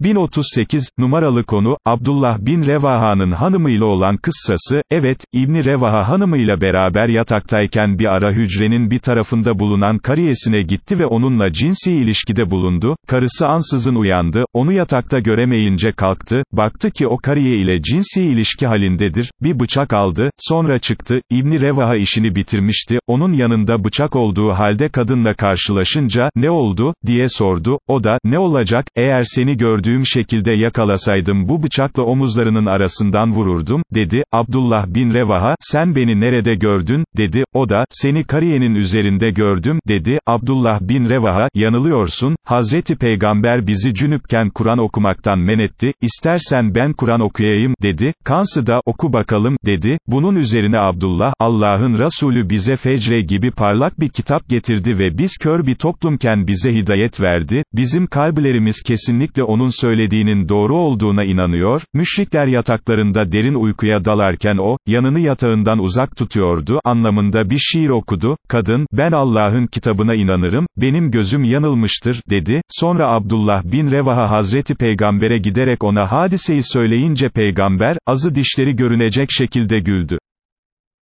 1038, numaralı konu, Abdullah bin Revaha'nın hanımıyla olan kıssası, evet, İbni Revaha hanımıyla beraber yataktayken bir ara hücrenin bir tarafında bulunan kariyesine gitti ve onunla cinsi ilişkide bulundu, karısı ansızın uyandı, onu yatakta göremeyince kalktı, baktı ki o kariye ile cinsi ilişki halindedir, bir bıçak aldı, sonra çıktı, İbni Revaha işini bitirmişti, onun yanında bıçak olduğu halde kadınla karşılaşınca, ne oldu, diye sordu, o da, ne olacak, eğer seni gördüğüm şekilde yakalasaydım bu bıçakla omuzlarının arasından vururdum, dedi, Abdullah bin Revaha, sen beni nerede gördün, dedi, o da, seni kariyenin üzerinde gördüm, dedi, Abdullah bin Revaha, yanılıyorsun, Hazreti Peygamber bizi cünüpken Kur'an okumaktan men etti, istersen ben Kur'an okuyayım, dedi, Kansı da, oku bakalım, dedi, bunun üzerine Abdullah, Allah'ın Resulü bize fecre gibi parlak bir kitap getirdi ve biz kör bir toplumken bize hidayet verdi, bizim kalplerimiz kesinlikle onun söylediğinin doğru olduğuna inanıyor, müşrikler yataklarında derin uykuya dalarken o, yanını yatağından uzak tutuyordu, anlamında bir şiir okudu, kadın, ben Allah'ın kitabına inanırım, benim gözüm yanılmıştır, dedi, sonra Abdullah bin Revaha Hazreti Peygamber'e giderek ona hadiseyi söyleyince Peygamber, azı dişleri görünecek şekilde güldü.